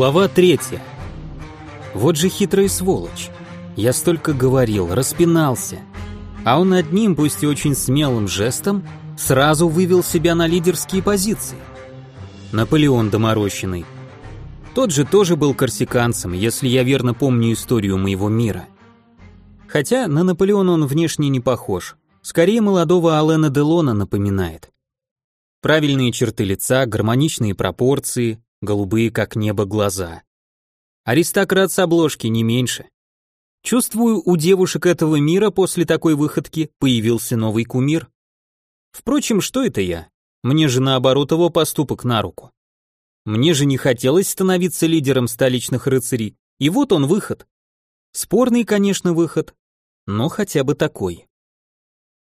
Глава третья. Вот же хитрый сволочь. Я столько говорил, распинался. А он одним, пусть и очень смелым жестом, сразу вывел себя на лидерские позиции. Наполеон доморощенный. Тот же тоже был корсиканцем, если я верно помню историю моего мира. Хотя на Наполеона он внешне не похож. Скорее молодого Алена Делона напоминает. Правильные черты лица, гармоничные пропорции, голубые как небо глаза. Аристократ с обложки не меньше. Чувствую, у девушек этого мира после такой выходки появился новый кумир. Впрочем, что это я? Мне же наоборот его поступок на руку. Мне же не хотелось становиться лидером столичных рыцарей, и вот он выход. Спорный, конечно, выход, но хотя бы такой.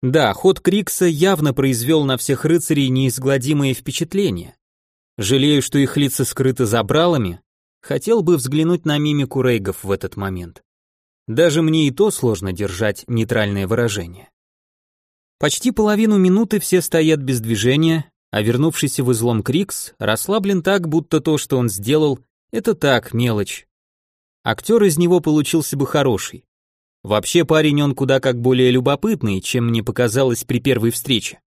Да, ход Крикса явно произвел на всех рыцарей неизгладимое впечатление. Жалею, что их лица скрыты забралами, хотел бы взглянуть на мимику рейгов в этот момент. Даже мне и то сложно держать нейтральное выражение. Почти половину минуты все стоят без движения, а вернувшийся в излом Крикс расслаблен так, будто то, что он сделал, это так, мелочь. Актер из него получился бы хороший. Вообще парень он куда как более любопытный, чем мне показалось при первой встрече.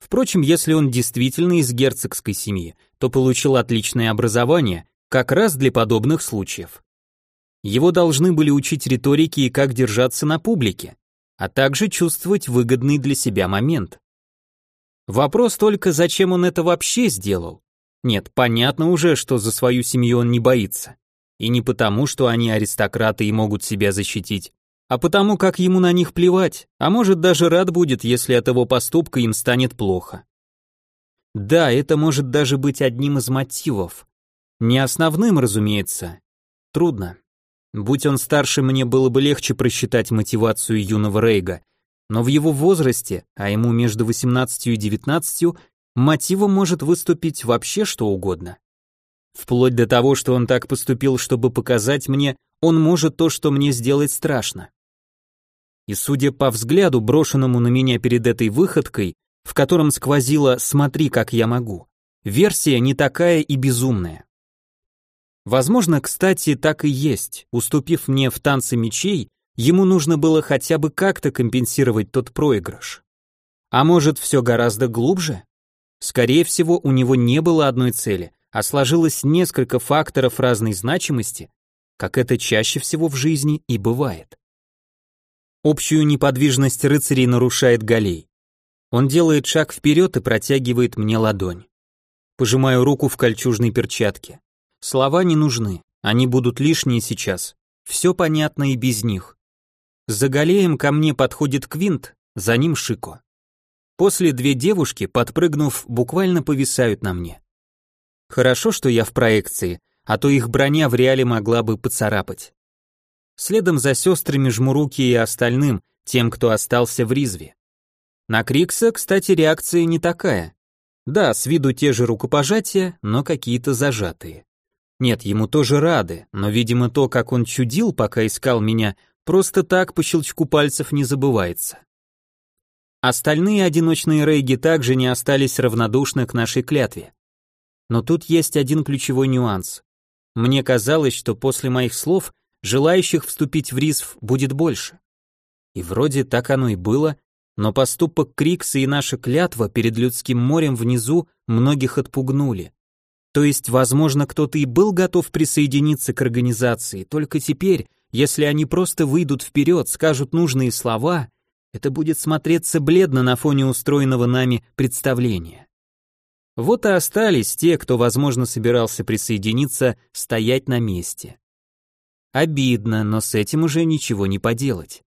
Впрочем, если он действительно из герцогской семьи, то получил отличное образование, как раз для подобных случаев. Его должны были учить риторике и как держаться на публике, а также чувствовать выгодный для себя момент. Вопрос только, зачем он это вообще сделал? Нет, понятно уже, что за свою семью он не боится. И не потому, что они аристократы и могут себя защитить, а потому, как ему на них плевать, а может даже рад будет, если от его поступка им станет плохо. Да, это может даже быть одним из мотивов. Не основным, разумеется. Трудно. Будь он старше, мне было бы легче просчитать мотивацию юного Рейга, но в его возрасте, а ему между 18 и 19, мотивом может выступить вообще что угодно. Вплоть до того, что он так поступил, чтобы показать мне, он может то, что мне сделать страшно. И судя по взгляду, брошенному на меня перед этой выходкой, в котором сквозило «смотри, как я могу», версия не такая и безумная. Возможно, кстати, так и есть. Уступив мне в танце мечей, ему нужно было хотя бы как-то компенсировать тот проигрыш. А может, все гораздо глубже? Скорее всего, у него не было одной цели, а сложилось несколько факторов разной значимости, как это чаще всего в жизни и бывает. Общую неподвижность рыцарей нарушает Галей. Он делает шаг вперед и протягивает мне ладонь. Пожимаю руку в кольчужной перчатке. Слова не нужны, они будут лишние сейчас. Все понятно и без них. За Галеем ко мне подходит Квинт, за ним Шико. После две девушки, подпрыгнув, буквально повисают на мне. Хорошо, что я в проекции, а то их броня в реале могла бы поцарапать. Следом за сестрами жму руки и остальным, тем, кто остался в Ризве. На Крикса, кстати, реакция не такая. Да, с виду те же рукопожатия, но какие-то зажатые. Нет, ему тоже рады, но, видимо, то, как он чудил, пока искал меня, просто так по щелчку пальцев не забывается. Остальные одиночные рейги также не остались равнодушны к нашей клятве. Но тут есть один ключевой нюанс. Мне казалось, что после моих слов желающих вступить в рисв будет больше. И вроде так оно и было, но поступок Крикса и наша клятва перед людским морем внизу многих отпугнули. То есть, возможно, кто-то и был готов присоединиться к организации, только теперь, если они просто выйдут вперед, скажут нужные слова, это будет смотреться бледно на фоне устроенного нами представления. Вот и остались те, кто, возможно, собирался присоединиться, стоять на месте. Обидно, но с этим уже ничего не поделать.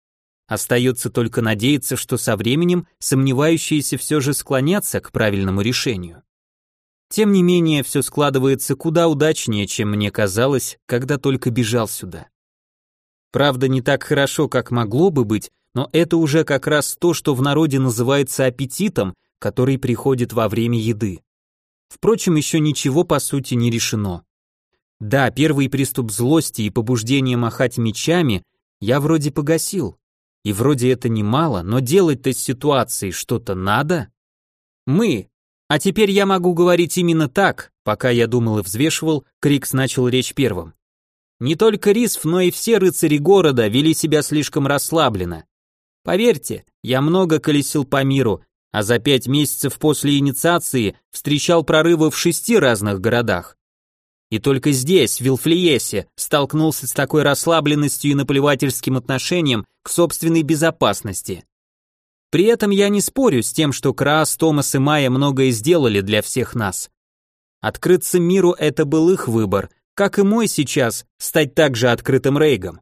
Остается только надеяться, что со временем сомневающиеся все же склонятся к правильному решению. Тем не менее, все складывается куда удачнее, чем мне казалось, когда только бежал сюда. Правда, не так хорошо, как могло бы быть, но это уже как раз то, что в народе называется аппетитом, который приходит во время еды. Впрочем, еще ничего по сути не решено. Да, первый приступ злости и побуждение махать мечами я вроде погасил. И вроде это немало, но делать-то с ситуацией что-то надо. Мы, А теперь я могу говорить именно так, пока я думал и взвешивал, Крикс начал речь первым. Не только Рисф, но и все рыцари города вели себя слишком расслабленно. Поверьте, я много колесил по миру, а за пять месяцев после инициации встречал прорывы в шести разных городах. И только здесь, в Вилфлиесе, столкнулся с такой расслабленностью и наплевательским отношением к собственной безопасности. При этом я не спорю с тем, что Крас, Томас и Майя многое сделали для всех нас. Открыться миру это был их выбор, как и мой сейчас, стать также открытым рейгом.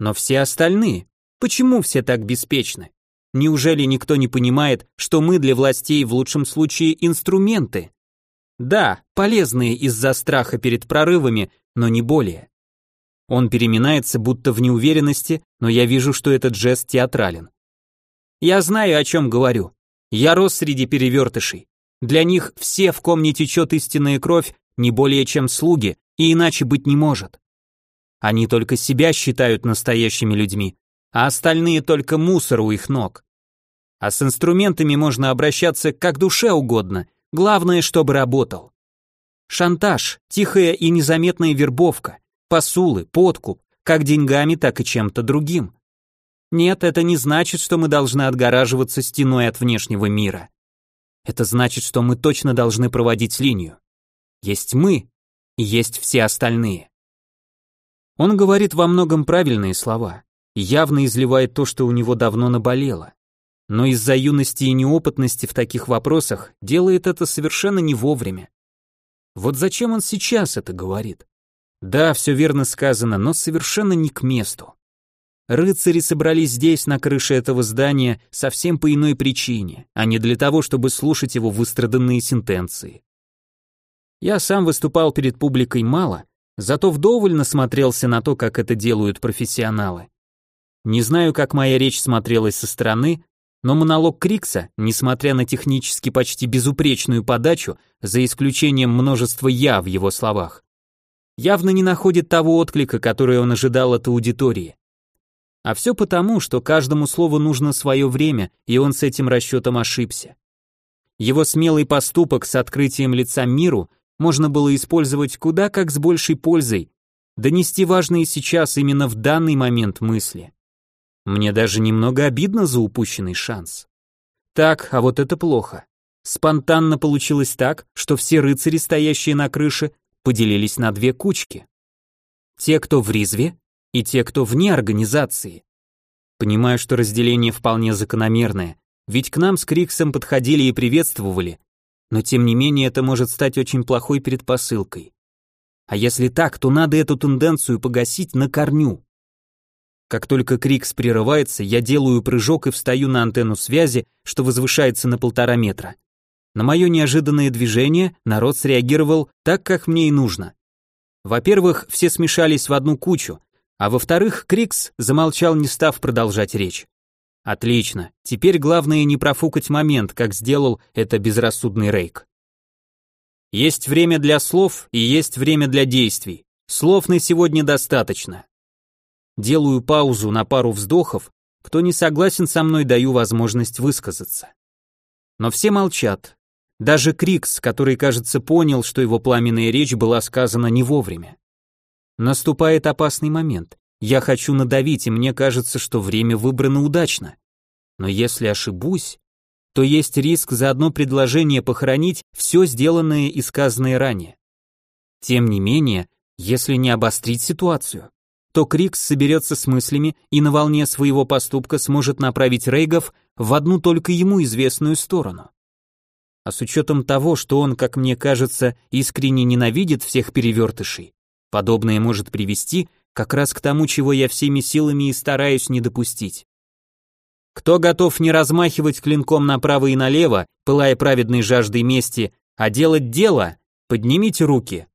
Но все остальные, почему все так беспечны? Неужели никто не понимает, что мы для властей в лучшем случае инструменты? Да, полезные из-за страха перед прорывами, но не более. Он переминается, будто в неуверенности, но я вижу, что этот жест театрален. Я знаю, о чем говорю. Я рос среди перевертышей. Для них все, в ком не течет истинная кровь, не более чем слуги, и иначе быть не может. Они только себя считают настоящими людьми, а остальные только мусор у их ног. А с инструментами можно обращаться как душе угодно, главное, чтобы работал. Шантаж, тихая и незаметная вербовка, посулы, подкуп, как деньгами, так и чем-то другим. Нет, это не значит, что мы должны отгораживаться стеной от внешнего мира. Это значит, что мы точно должны проводить линию. Есть мы, и есть все остальные. Он говорит во многом правильные слова явно изливает то, что у него давно наболело. Но из-за юности и неопытности в таких вопросах делает это совершенно не вовремя. Вот зачем он сейчас это говорит? Да, все верно сказано, но совершенно не к месту. Рыцари собрались здесь, на крыше этого здания, совсем по иной причине, а не для того, чтобы слушать его выстраданные сентенции. Я сам выступал перед публикой мало, зато вдоволь насмотрелся на то, как это делают профессионалы. Не знаю, как моя речь смотрелась со стороны, но монолог Крикса, несмотря на технически почти безупречную подачу, за исключением множества «я» в его словах, явно не находит того отклика, который он ожидал от аудитории. А все потому, что каждому слову нужно свое время, и он с этим расчетом ошибся. Его смелый поступок с открытием лица миру можно было использовать куда как с большей пользой, донести важные сейчас именно в данный момент мысли. Мне даже немного обидно за упущенный шанс. Так, а вот это плохо. Спонтанно получилось так, что все рыцари, стоящие на крыше, поделились на две кучки. Те, кто в Ризве, и те, кто вне организации. Понимаю, что разделение вполне закономерное, ведь к нам с Криксом подходили и приветствовали, но тем не менее это может стать очень плохой предпосылкой. А если так, то надо эту тенденцию погасить на корню. Как только Крикс прерывается, я делаю прыжок и встаю на антенну связи, что возвышается на полтора метра. На мое неожиданное движение народ среагировал так, как мне и нужно. Во-первых, все смешались в одну кучу, а во-вторых, Крикс замолчал, не став продолжать речь. Отлично, теперь главное не профукать момент, как сделал это безрассудный Рейк. Есть время для слов и есть время для действий. Слов на сегодня достаточно. Делаю паузу на пару вздохов, кто не согласен со мной, даю возможность высказаться. Но все молчат. Даже Крикс, который, кажется, понял, что его пламенная речь была сказана не вовремя. Наступает опасный момент. Я хочу надавить, и мне кажется, что время выбрано удачно. Но если ошибусь, то есть риск за одно предложение похоронить все сделанное и сказанное ранее. Тем не менее, если не обострить ситуацию, то Крикс соберется с мыслями и на волне своего поступка сможет направить Рейгов в одну только ему известную сторону. А с учетом того, что он, как мне кажется, искренне ненавидит всех перевертышей, подобное может привести как раз к тому, чего я всеми силами и стараюсь не допустить. Кто готов не размахивать клинком направо и налево, пылая праведной жаждой мести, а делать дело, поднимите руки.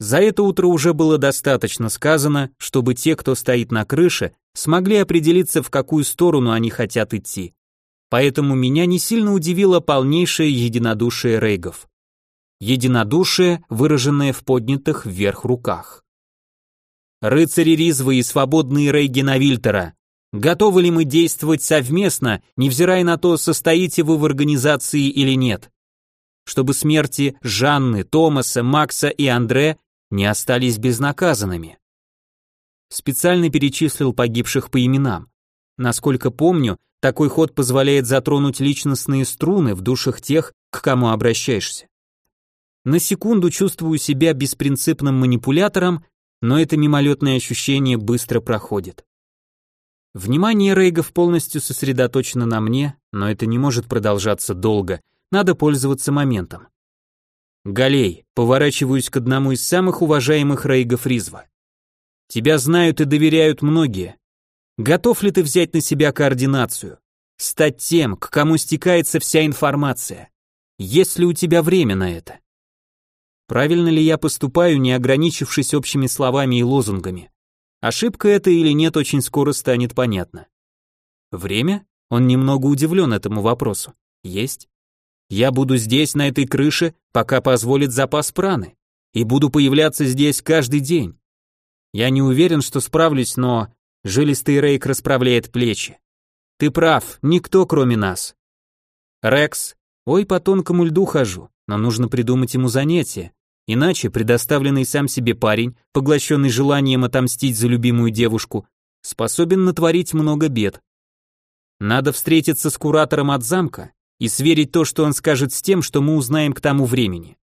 За это утро уже было достаточно сказано, чтобы те, кто стоит на крыше, смогли определиться, в какую сторону они хотят идти. Поэтому меня не сильно удивило полнейшее единодушие рейгов. Единодушие, выраженное в поднятых вверх руках. Рыцари Ризвы и свободные рейги Навильтера, готовы ли мы действовать совместно, невзирая на то, состоите вы в организации или нет? чтобы смерти Жанны, Томаса, Макса и Андре не остались безнаказанными. Специально перечислил погибших по именам. Насколько помню, такой ход позволяет затронуть личностные струны в душах тех, к кому обращаешься. На секунду чувствую себя беспринципным манипулятором, но это мимолетное ощущение быстро проходит. Внимание Рейгов полностью сосредоточено на мне, но это не может продолжаться долго, надо пользоваться моментом. Галей, поворачиваюсь к одному из самых уважаемых Рейгов Ризва. Тебя знают и доверяют многие. Готов ли ты взять на себя координацию? Стать тем, к кому стекается вся информация? Есть ли у тебя время на это? Правильно ли я поступаю, не ограничившись общими словами и лозунгами? Ошибка это или нет, очень скоро станет понятно. Время? Он немного удивлен этому вопросу. Есть. Я буду здесь, на этой крыше, пока позволит запас праны. И буду появляться здесь каждый день. Я не уверен, что справлюсь, но... Жилистый Рейк расправляет плечи. Ты прав, никто кроме нас. Рекс, ой, по тонкому льду хожу, но нужно придумать ему занятие. Иначе предоставленный сам себе парень, поглощенный желанием отомстить за любимую девушку, способен натворить много бед. Надо встретиться с куратором от замка и сверить то, что он скажет с тем, что мы узнаем к тому времени.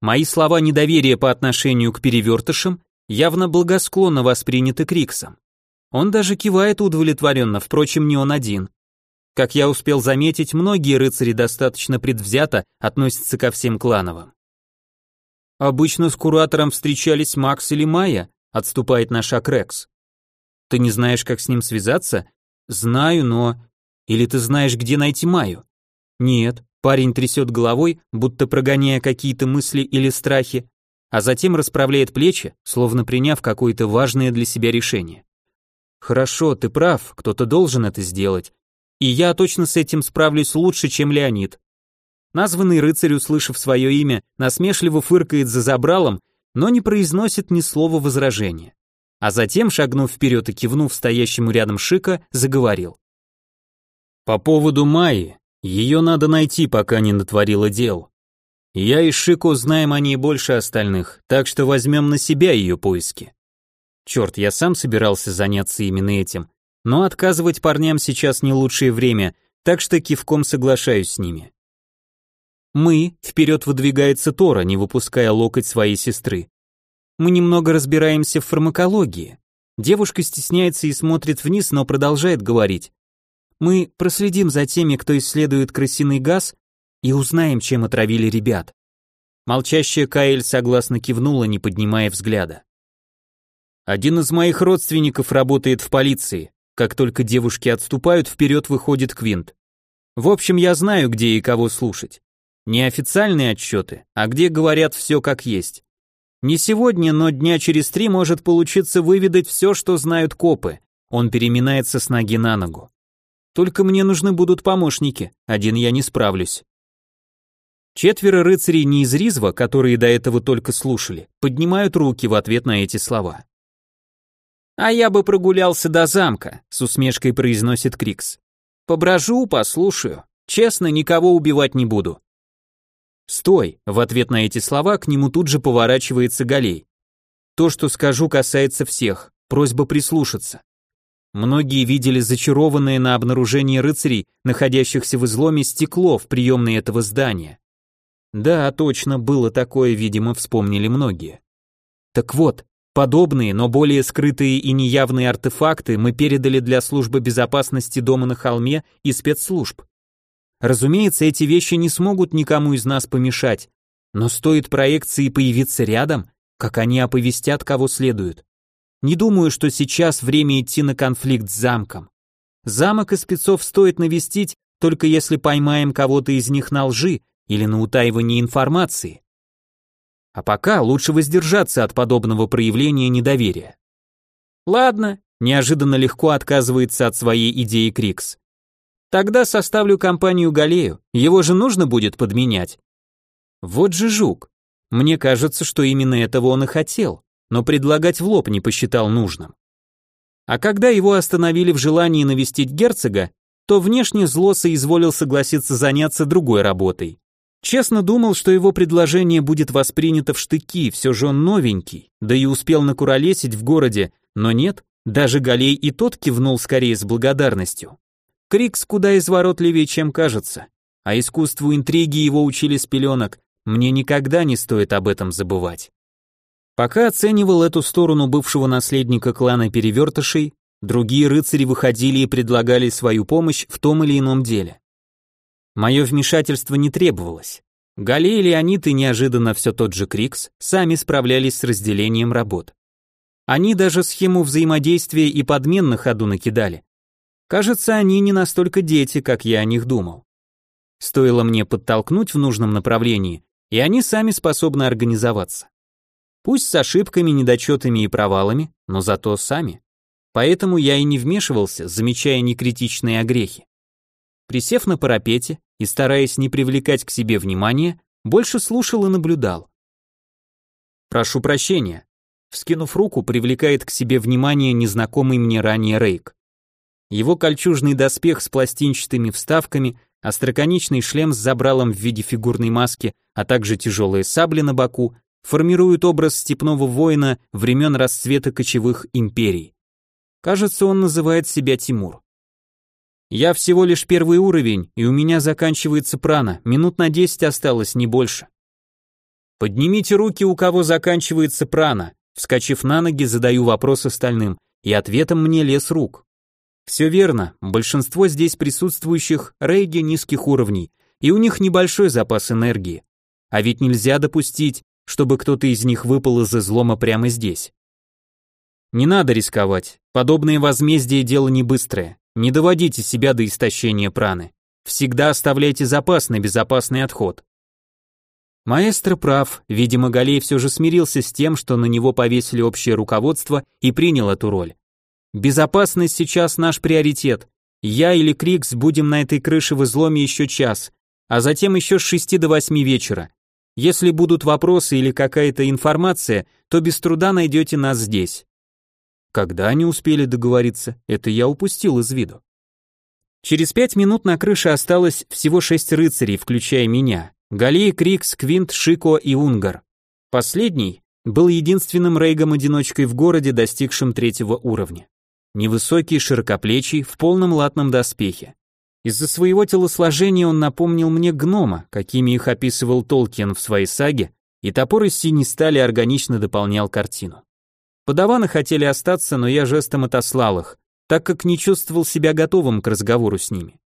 Мои слова недоверия по отношению к перевертышам явно благосклонно восприняты Криксом. Он даже кивает удовлетворенно, впрочем, не он один. Как я успел заметить, многие рыцари достаточно предвзято относятся ко всем клановым. Обычно с куратором встречались Макс или Майя, отступает на шаг Рекс. Ты не знаешь, как с ним связаться? Знаю, но... Или ты знаешь, где найти Майю? Нет. Парень трясет головой, будто прогоняя какие-то мысли или страхи, а затем расправляет плечи, словно приняв какое-то важное для себя решение. Хорошо, ты прав, кто-то должен это сделать. И я точно с этим справлюсь лучше, чем Леонид. Названный рыцарь, услышав свое имя, насмешливо фыркает за забралом, но не произносит ни слова возражения. А затем, шагнув вперед и кивнув стоящему рядом Шика, заговорил. «По поводу Майи, ее надо найти, пока не натворила дел. Я и Шико знаем о ней больше остальных, так что возьмем на себя ее поиски. Черт, я сам собирался заняться именно этим, но отказывать парням сейчас не лучшее время, так что кивком соглашаюсь с ними. Мы, вперед выдвигается Тора, не выпуская локоть своей сестры. Мы немного разбираемся в фармакологии. Девушка стесняется и смотрит вниз, но продолжает говорить. Мы проследим за теми, кто исследует крысиный газ, и узнаем, чем отравили ребят. Молчащая Каэль согласно кивнула, не поднимая взгляда. Один из моих родственников работает в полиции. Как только девушки отступают, вперед выходит Квинт. В общем, я знаю, где и кого слушать. Не официальные отчеты, а где говорят все как есть. Не сегодня, но дня через три может получиться выведать все, что знают копы. Он переминается с ноги на ногу. Только мне нужны будут помощники, один я не справлюсь. Четверо рыцарей не из Ризва, которые до этого только слушали, поднимают руки в ответ на эти слова. «А я бы прогулялся до замка», — с усмешкой произносит Крикс. «Поброжу, послушаю. Честно, никого убивать не буду. «Стой!» — в ответ на эти слова к нему тут же поворачивается Галей. «То, что скажу, касается всех. Просьба прислушаться». Многие видели зачарованное на обнаружение рыцарей, находящихся в изломе, стекло в приемной этого здания. Да, точно, было такое, видимо, вспомнили многие. Так вот, подобные, но более скрытые и неявные артефакты мы передали для службы безопасности дома на холме и спецслужб. Разумеется, эти вещи не смогут никому из нас помешать, но стоит проекции появиться рядом, как они оповестят кого следует. Не думаю, что сейчас время идти на конфликт с замком. Замок и спецов стоит навестить, только если поймаем кого-то из них на лжи или на утаивании информации. А пока лучше воздержаться от подобного проявления недоверия. Ладно, неожиданно легко отказывается от своей идеи Крикс. Тогда составлю компанию Галею, его же нужно будет подменять. Вот же жук. Мне кажется, что именно этого он и хотел, но предлагать в лоб не посчитал нужным. А когда его остановили в желании навестить герцога, то внешне зло соизволил согласиться заняться другой работой. Честно думал, что его предложение будет воспринято в штыки, все же он новенький, да и успел накуролесить в городе, но нет, даже Галей и тот кивнул скорее с благодарностью. Крикс куда изворотливее, чем кажется, а искусству интриги его учили с пеленок, мне никогда не стоит об этом забывать. Пока оценивал эту сторону бывшего наследника клана перевертышей, другие рыцари выходили и предлагали свою помощь в том или ином деле. Мое вмешательство не требовалось. Галей, Леонид и неожиданно все тот же Крикс сами справлялись с разделением работ. Они даже схему взаимодействия и подмен на ходу накидали. Кажется, они не настолько дети, как я о них думал. Стоило мне подтолкнуть в нужном направлении, и они сами способны организоваться. Пусть с ошибками, недочетами и провалами, но зато сами. Поэтому я и не вмешивался, замечая некритичные огрехи. Присев на парапете и стараясь не привлекать к себе внимания, больше слушал и наблюдал. «Прошу прощения». Вскинув руку, привлекает к себе внимание незнакомый мне ранее Рейк. Его кольчужный доспех с пластинчатыми вставками, остроконечный шлем с забралом в виде фигурной маски, а также тяжелые сабли на боку формируют образ степного воина времен расцвета кочевых империй. Кажется, он называет себя Тимур. Я всего лишь первый уровень, и у меня заканчивается прана, минут на 10 осталось, не больше. Поднимите руки, у кого заканчивается прана. Вскочив на ноги, задаю вопрос остальным, и ответом мне лес рук. Все верно, большинство здесь присутствующих рейги низких уровней, и у них небольшой запас энергии. А ведь нельзя допустить, чтобы кто-то из них выпал из излома прямо здесь. Не надо рисковать, подобное возмездие дело не быстрое. Не доводите себя до истощения праны. Всегда оставляйте запас на безопасный отход. Маэстро прав, видимо, Галей все же смирился с тем, что на него повесили общее руководство и принял эту роль. Безопасность сейчас наш приоритет. Я или Крикс будем на этой крыше в изломе еще час, а затем еще с шести до восьми вечера. Если будут вопросы или какая-то информация, то без труда найдете нас здесь. Когда они успели договориться, это я упустил из виду. Через пять минут на крыше осталось всего шесть рыцарей, включая меня. Галей, Крикс, Квинт, Шико и Унгар. Последний был единственным рейгом-одиночкой в городе, достигшим третьего уровня. Невысокий, широкоплечий, в полном латном доспехе. Из-за своего телосложения он напомнил мне гнома, какими их описывал Толкин в своей саге, и топор из синей стали органично дополнял картину. Подаваны хотели остаться, но я жестом отослал их, так как не чувствовал себя готовым к разговору с ними.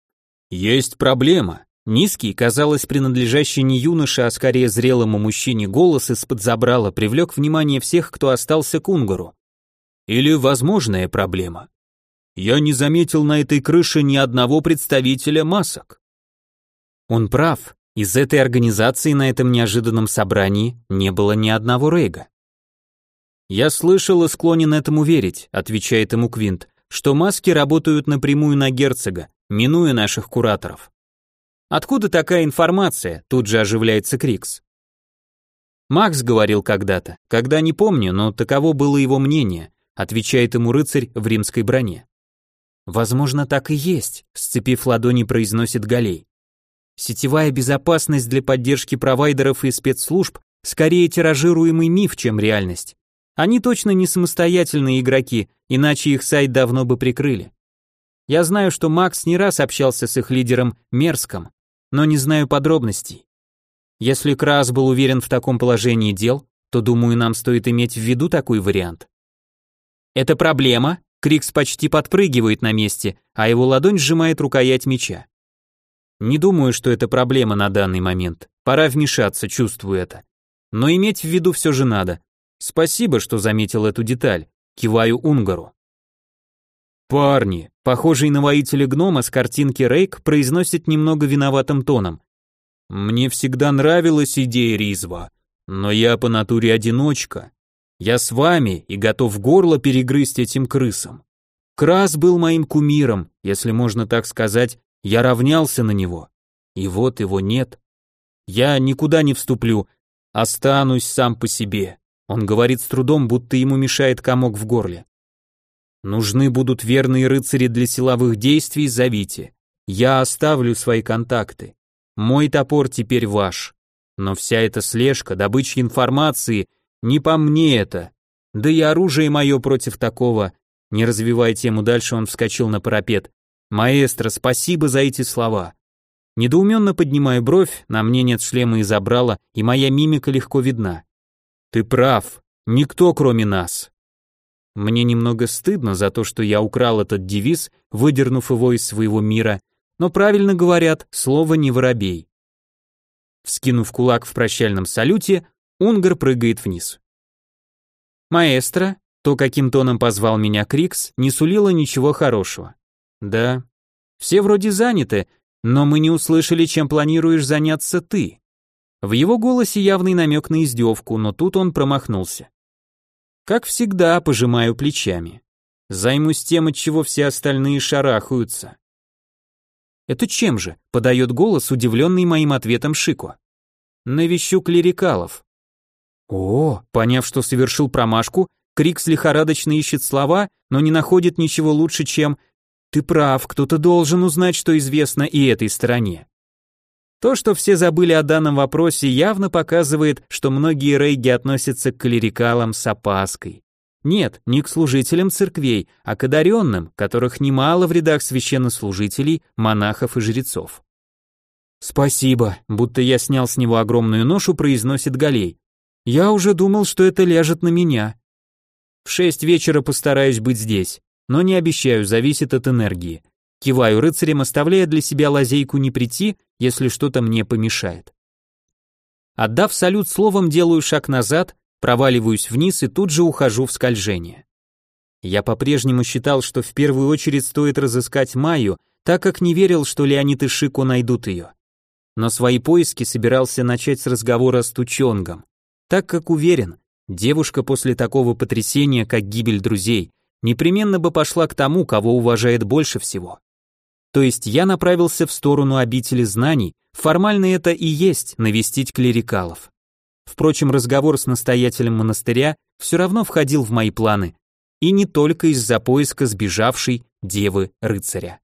Есть проблема. Низкий, казалось, принадлежащий не юноше, а скорее зрелому мужчине голос из-под забрала привлек внимание всех, кто остался к Унгуру. Или возможная проблема. Я не заметил на этой крыше ни одного представителя масок. Он прав. Из этой организации на этом неожиданном собрании не было ни одного Рейга. «Я слышал и склонен этому верить», — отвечает ему Квинт, «что маски работают напрямую на герцога, минуя наших кураторов». «Откуда такая информация?» — тут же оживляется Крикс. Макс говорил когда-то, когда не помню, но таково было его мнение, отвечает ему рыцарь в римской броне. Возможно, так и есть, сцепив ладони, произносит Галей. Сетевая безопасность для поддержки провайдеров и спецслужб скорее тиражируемый миф, чем реальность. Они точно не самостоятельные игроки, иначе их сайт давно бы прикрыли. Я знаю, что Макс не раз общался с их лидером Мерском, но не знаю подробностей. Если Крас был уверен в таком положении дел, то, думаю, нам стоит иметь в виду такой вариант. Это проблема? Крикс почти подпрыгивает на месте, а его ладонь сжимает рукоять меча. Не думаю, что это проблема на данный момент. Пора вмешаться, чувствую это. Но иметь в виду все же надо. Спасибо, что заметил эту деталь. Киваю Унгару. Парни, похожий на воителя гнома с картинки Рейк произносит немного виноватым тоном. Мне всегда нравилась идея Ризва, но я по натуре одиночка. Я с вами и готов горло перегрызть этим крысам. Крас был моим кумиром, если можно так сказать, я равнялся на него. И вот его нет. Я никуда не вступлю, останусь сам по себе. Он говорит с трудом, будто ему мешает комок в горле. Нужны будут верные рыцари для силовых действий, зовите. Я оставлю свои контакты. Мой топор теперь ваш. Но вся эта слежка, добыча информации, не по мне это. Да и оружие мое против такого. Не развивая тему дальше, он вскочил на парапет. Маэстро, спасибо за эти слова. Недоуменно поднимаю бровь, на мне нет шлема и забрала, и моя мимика легко видна. Ты прав, никто кроме нас. Мне немного стыдно за то, что я украл этот девиз, выдернув его из своего мира, но правильно говорят, слово не воробей. Вскинув кулак в прощальном салюте, Унгар прыгает вниз. Маэстро, то, каким тоном позвал меня Крикс, не сулило ничего хорошего. Да, все вроде заняты, но мы не услышали, чем планируешь заняться ты. В его голосе явный намек на издевку, но тут он промахнулся. Как всегда, пожимаю плечами. Займусь тем, от чего все остальные шарахаются. Это чем же? Подает голос, удивленный моим ответом Шико. Навещу клерикалов. О, поняв, что совершил промашку, Крикс лихорадочно ищет слова, но не находит ничего лучше, чем «Ты прав, кто-то должен узнать, что известно и этой стороне». То, что все забыли о данном вопросе, явно показывает, что многие рейги относятся к клерикалам с опаской. Нет, не к служителям церквей, а к одаренным, которых немало в рядах священнослужителей, монахов и жрецов. «Спасибо», будто я снял с него огромную ношу, произносит Галей. «Я уже думал, что это ляжет на меня». «В шесть вечера постараюсь быть здесь, но не обещаю, зависит от энергии. Киваю рыцарем, оставляя для себя лазейку не прийти, если что-то мне помешает. Отдав салют словом, делаю шаг назад, проваливаюсь вниз и тут же ухожу в скольжение. Я по-прежнему считал, что в первую очередь стоит разыскать Майю, так как не верил, что Леонид и Шико найдут ее. Но свои поиски собирался начать с разговора с Тучонгом, так как уверен, девушка после такого потрясения, как гибель друзей, непременно бы пошла к тому, кого уважает больше всего. То есть я направился в сторону обители знаний, формально это и есть навестить клерикалов. Впрочем, разговор с настоятелем монастыря все равно входил в мои планы, и не только из-за поиска сбежавшей девы-рыцаря.